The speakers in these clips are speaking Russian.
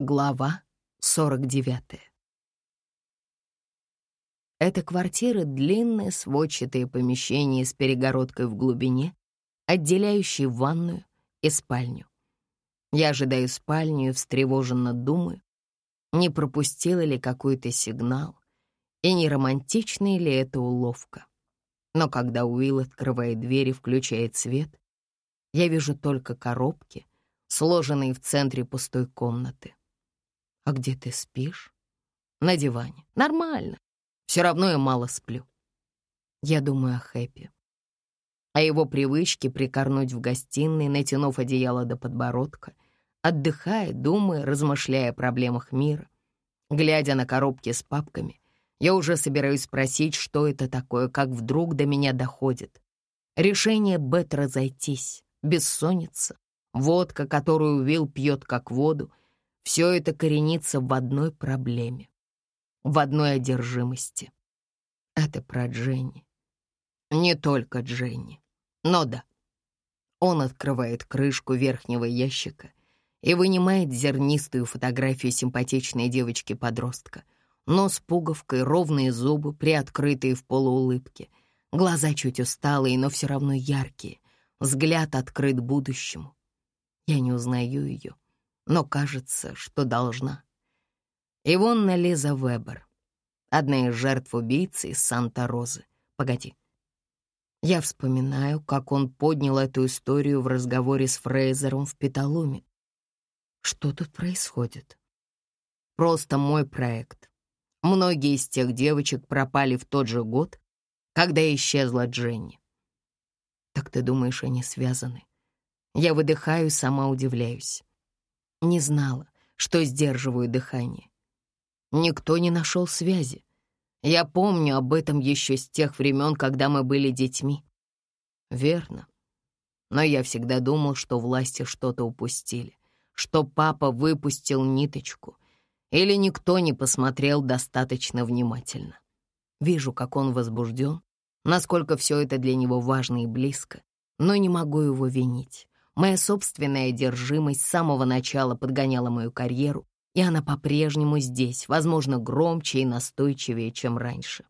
Глава 49. Эта квартира — длинное сводчатое помещение с перегородкой в глубине, отделяющей ванную и спальню. Я ожидаю спальню и встревоженно думаю, не пропустила ли какой-то сигнал, и не романтичная ли это уловка. Но когда Уилл открывает дверь и включает свет, я вижу только коробки, сложенные в центре пустой комнаты. «А где ты спишь?» «На диване. Нормально. Все равно я мало сплю». Я думаю о Хэппи. О его привычке прикорнуть в гостиной, натянув одеяло до подбородка, отдыхая, думая, размышляя о проблемах мира. Глядя на коробки с папками, я уже собираюсь спросить, что это такое, как вдруг до меня доходит. Решение Бет разойтись, бессонница, водка, которую Уилл пьет как воду, все это коренится в одной проблеме, в одной одержимости. Это про Дженни. Не только Дженни, но да. Он открывает крышку верхнего ящика и вынимает зернистую фотографию симпатичной девочки-подростка. Нос пуговкой, ровные зубы, приоткрытые в полуулыбке. Глаза чуть усталые, но все равно яркие. Взгляд открыт будущему. Я не узнаю ее но кажется, что должна. Ивонна Лиза Вебер, одна из жертв убийцы из Санта-Розы. Погоди. Я вспоминаю, как он поднял эту историю в разговоре с Фрейзером в Петалуме. Что тут происходит? Просто мой проект. Многие из тех девочек пропали в тот же год, когда исчезла Дженни. Так ты думаешь, они связаны? Я выдыхаю, сама удивляюсь. Не знала, что сдерживаю дыхание. Никто не нашел связи. Я помню об этом еще с тех времен, когда мы были детьми. Верно. Но я всегда думал, что власти что-то упустили, что папа выпустил ниточку, или никто не посмотрел достаточно внимательно. Вижу, как он возбужден, насколько все это для него важно и близко, но не могу его винить. Моя собственная одержимость с самого начала подгоняла мою карьеру, и она по-прежнему здесь, возможно, громче и настойчивее, чем раньше.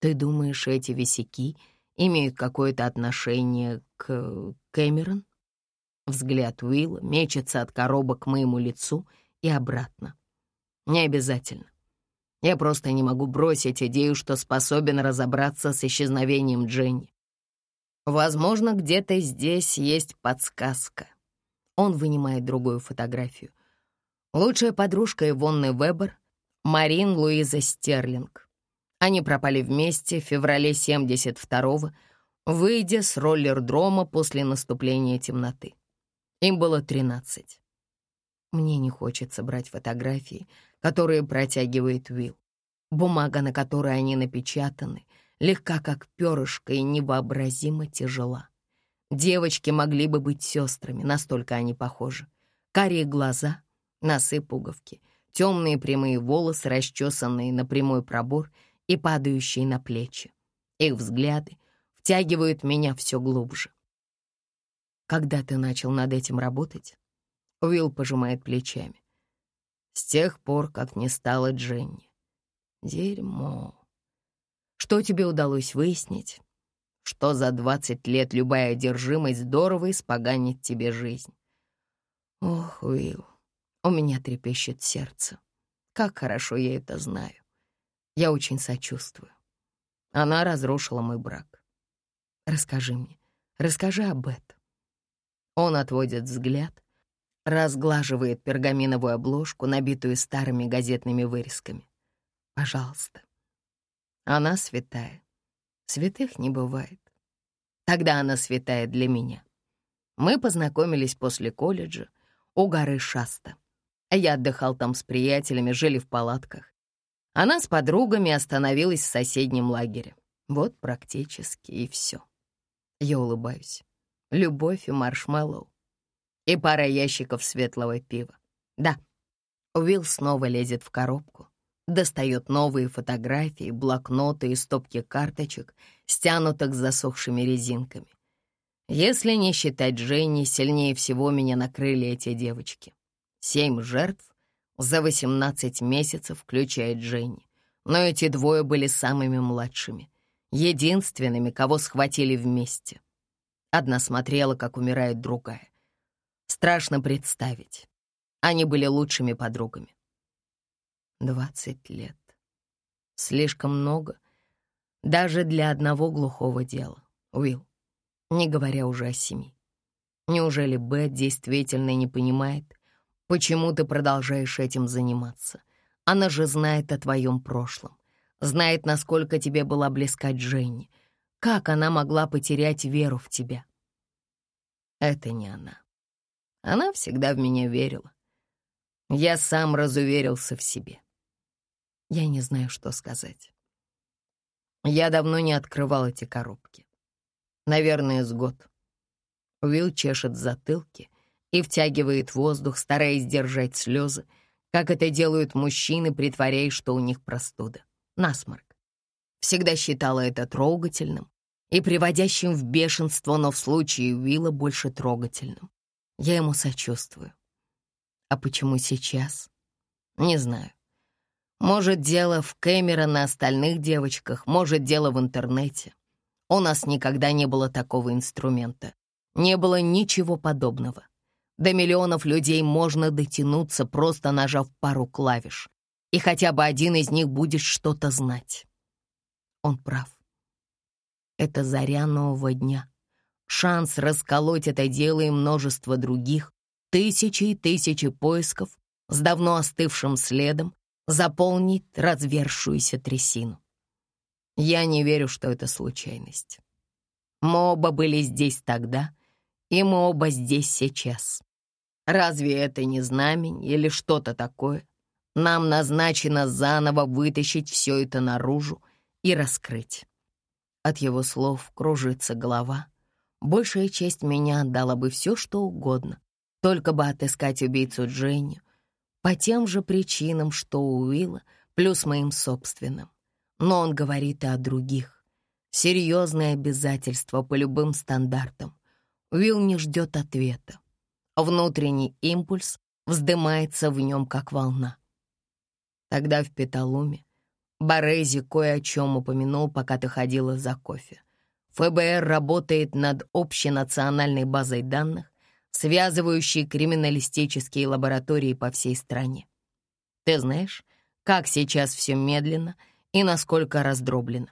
Ты думаешь, эти висяки имеют какое-то отношение к Кэмерон? Взгляд Уилла мечется от коробок к моему лицу и обратно. Не обязательно. Я просто не могу бросить идею, что способен разобраться с исчезновением Дженни. Возможно, где-то здесь есть подсказка. Он вынимает другую фотографию. Лучшая подружка Ивонны Вебер — Марин Луиза Стерлинг. Они пропали вместе в феврале 72-го, выйдя с роллер-дрома после наступления темноты. Им было 13. Мне не хочется брать фотографии, которые протягивает Уилл. Бумага, на которой они напечатаны — легка как перышко и невообразимо тяжела. Девочки могли бы быть сестрами, настолько они похожи. Карие глаза, носы пуговки, темные прямые волосы, расчесанные на прямой пробор и падающие на плечи. Их взгляды втягивают меня все глубже. Когда ты начал над этим работать? Уилл пожимает плечами. С тех пор, как не стало Дженни. Дерьмо. Что тебе удалось выяснить? Что за двадцать лет любая одержимость здорово испоганит тебе жизнь? Ох, Уилл, у меня трепещет сердце. Как хорошо я это знаю. Я очень сочувствую. Она разрушила мой брак. Расскажи мне, расскажи об этом. Он отводит взгляд, разглаживает пергаминовую обложку, набитую старыми газетными вырезками. Пожалуйста. Она святая. Святых не бывает. Тогда она святая для меня. Мы познакомились после колледжа у горы Шаста. Я отдыхал там с приятелями, жили в палатках. Она с подругами остановилась в соседнем лагере. Вот практически и все. Я улыбаюсь. Любовь и маршмеллоу. И пара ящиков светлого пива. Да. Уилл снова лезет в коробку достает новые фотографии, блокноты и стопки карточек, стянутых засохшими резинками. Если не считать Женни, сильнее всего меня накрыли эти девочки. Семь жертв за 18 месяцев, включая Дженни. Но эти двое были самыми младшими, единственными, кого схватили вместе. Одна смотрела, как умирает другая. Страшно представить. Они были лучшими подругами. Двадцать лет. Слишком много. Даже для одного глухого дела. Уилл, не говоря уже о семи. Неужели Бет действительно не понимает, почему ты продолжаешь этим заниматься? Она же знает о твоем прошлом, знает, насколько тебе была близка Дженни. Как она могла потерять веру в тебя? Это не она. Она всегда в меня верила. Я сам разуверился в себе. Я не знаю, что сказать. Я давно не открывал эти коробки. Наверное, с год. Уилл чешет затылки и втягивает воздух, стараясь держать слезы, как это делают мужчины, притворяясь, что у них простуда. Насморк. Всегда считала это трогательным и приводящим в бешенство, но в случае Уилла больше трогательным. Я ему сочувствую. А почему сейчас? Не знаю. Может, дело в Кэмерон на остальных девочках, может, дело в интернете. У нас никогда не было такого инструмента. Не было ничего подобного. До миллионов людей можно дотянуться, просто нажав пару клавиш, и хотя бы один из них будет что-то знать. Он прав. Это заря нового дня. Шанс расколоть это дело и множество других, тысячи и тысячи поисков с давно остывшим следом, заполнить развершуюся трясину. Я не верю, что это случайность. Мы оба были здесь тогда, и мы оба здесь сейчас. Разве это не знамень или что-то такое? Нам назначено заново вытащить все это наружу и раскрыть. От его слов кружится голова. Большая часть меня отдала бы все, что угодно, только бы отыскать убийцу Дженни, по тем же причинам, что у Уилла, плюс моим собственным. Но он говорит и о других. Серьезные обязательства по любым стандартам. Уилл не ждет ответа. Внутренний импульс вздымается в нем, как волна. Тогда в Петалуме Борези кое о чем упомянул, пока ты ходила за кофе. ФБР работает над общенациональной базой данных, связывающей криминалистические лаборатории по всей стране. Ты знаешь, как сейчас все медленно и насколько раздроблено.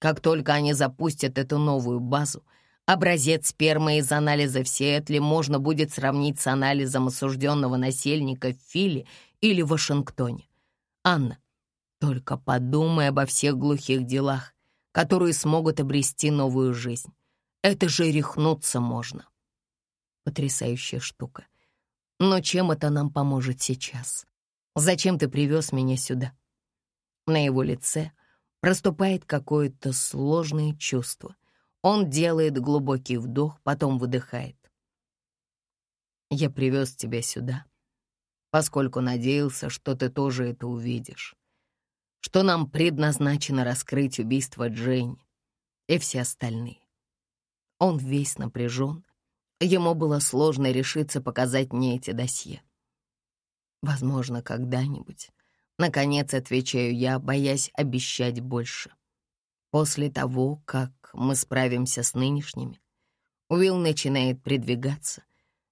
Как только они запустят эту новую базу, образец спермы из анализа в Сиэтле можно будет сравнить с анализом осужденного насельника в Филе или Вашингтоне. Анна, только подумай обо всех глухих делах, которые смогут обрести новую жизнь. Это же рехнуться можно. Потрясающая штука. Но чем это нам поможет сейчас? Зачем ты привез меня сюда? На его лице проступает какое-то сложное чувство. Он делает глубокий вдох, потом выдыхает. Я привез тебя сюда, поскольку надеялся, что ты тоже это увидишь что нам предназначено раскрыть убийство Дженни и все остальные. Он весь напряжен. Ему было сложно решиться показать мне эти досье. Возможно, когда-нибудь. Наконец, отвечаю я, боясь обещать больше. После того, как мы справимся с нынешними, Уилл начинает придвигаться.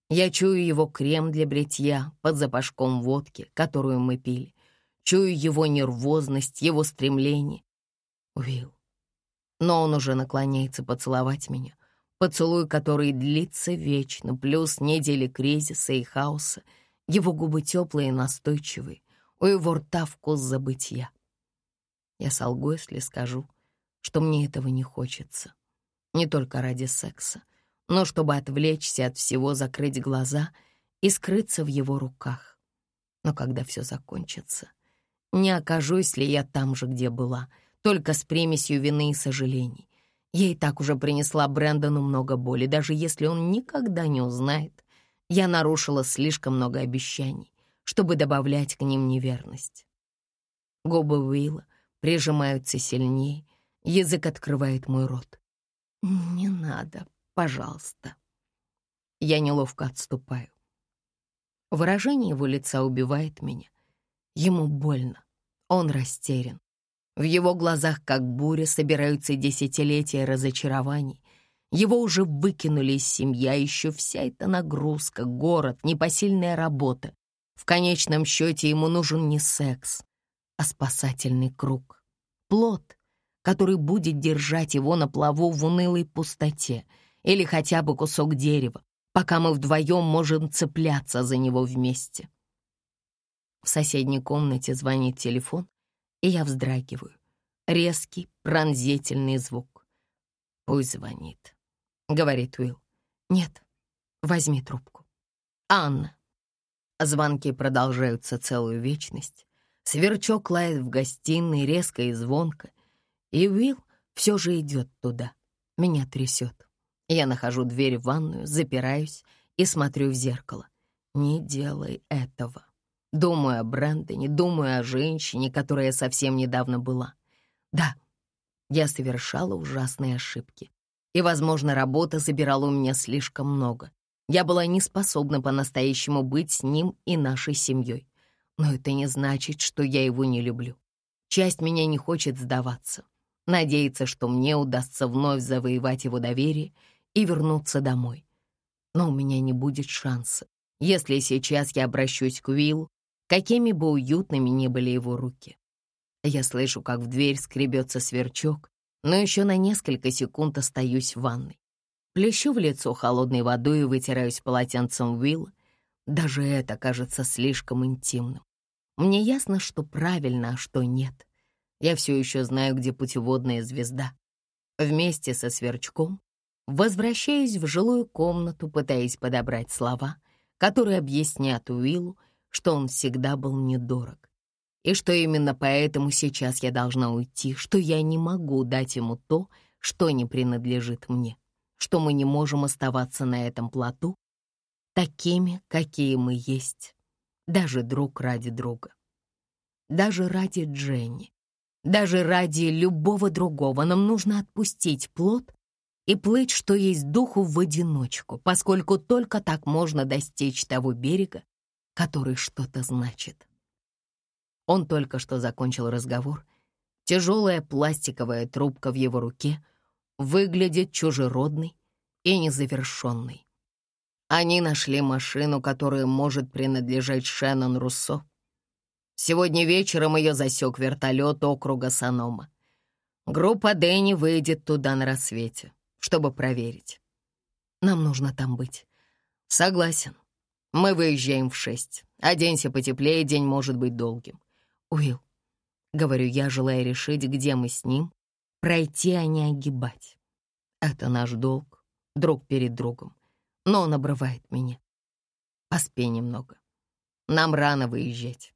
Я чую его крем для бритья под запашком водки, которую мы пили. Чую его нервозность, его стремление. Уилл. Но он уже наклоняется поцеловать меня. Поцелуй, который длится вечно, плюс недели кризиса и хаоса. Его губы теплые и настойчивые. У его рта вкус забытия. Я солгу, если скажу, что мне этого не хочется. Не только ради секса, но чтобы отвлечься от всего, закрыть глаза и скрыться в его руках. Но когда все закончится — не окажусь ли я там же, где была, только с примесью вины и сожалений. Я и так уже принесла Брэндону много боли, даже если он никогда не узнает. Я нарушила слишком много обещаний, чтобы добавлять к ним неверность. Губы Уилла прижимаются сильнее, язык открывает мой рот. «Не надо, пожалуйста». Я неловко отступаю. Выражение его лица убивает меня. Ему больно. Он растерян. В его глазах, как буря, собираются десятилетия разочарований. Его уже выкинули из семьи, а еще вся эта нагрузка, город, непосильная работа. В конечном счете ему нужен не секс, а спасательный круг. Плод, который будет держать его на плаву в унылой пустоте, или хотя бы кусок дерева, пока мы вдвоем можем цепляться за него вместе. В соседней комнате звонит телефон, и я вздрагиваю. Резкий, пронзительный звук. «Пусть звонит», — говорит Уилл. «Нет, возьми трубку». «Анна». Звонки продолжаются целую вечность. Сверчок лает в гостиной резко и звонко, и Уилл все же идет туда. Меня трясет. Я нахожу дверь в ванную, запираюсь и смотрю в зеркало. Не делай этого. Думаю о Брэндоне, думаю о женщине, которая совсем недавно была. Да, я совершала ужасные ошибки. И, возможно, работа забирала у меня слишком много. Я была не способна по-настоящему быть с ним и нашей семьей. Но это не значит, что я его не люблю. Часть меня не хочет сдаваться. Надеется, что мне удастся вновь завоевать его доверие и вернуться домой. Но у меня не будет шанса, если сейчас я обращусь к Уиллу, какими бы уютными ни были его руки. Я слышу, как в дверь скребется сверчок, но еще на несколько секунд остаюсь в ванной. Плещу в лицо холодной водой и вытираюсь полотенцем Уилла. Даже это кажется слишком интимным. Мне ясно, что правильно, а что нет. Я все еще знаю, где путеводная звезда. Вместе со сверчком возвращаюсь в жилую комнату, пытаясь подобрать слова, которые объяснят Уиллу, что он всегда был недорог. И что именно поэтому сейчас я должна уйти, что я не могу дать ему то, что не принадлежит мне, что мы не можем оставаться на этом плоту такими, какие мы есть, даже друг ради друга. Даже ради Дженни, даже ради любого другого нам нужно отпустить плод и плыть, что есть духу, в одиночку, поскольку только так можно достичь того берега, который что-то значит. Он только что закончил разговор. Тяжелая пластиковая трубка в его руке выглядит чужеродной и незавершенной. Они нашли машину, которая может принадлежать Шеннон Руссо. Сегодня вечером ее засек вертолет округа Санома. Группа Дэнни выйдет туда на рассвете, чтобы проверить. Нам нужно там быть. Согласен. Мы выезжаем в шесть. Оденься потеплее, день может быть долгим. Уилл, говорю я, желая решить, где мы с ним, пройти, а не огибать. Это наш долг, друг перед другом. Но он обрывает меня. Поспи немного. Нам рано выезжать.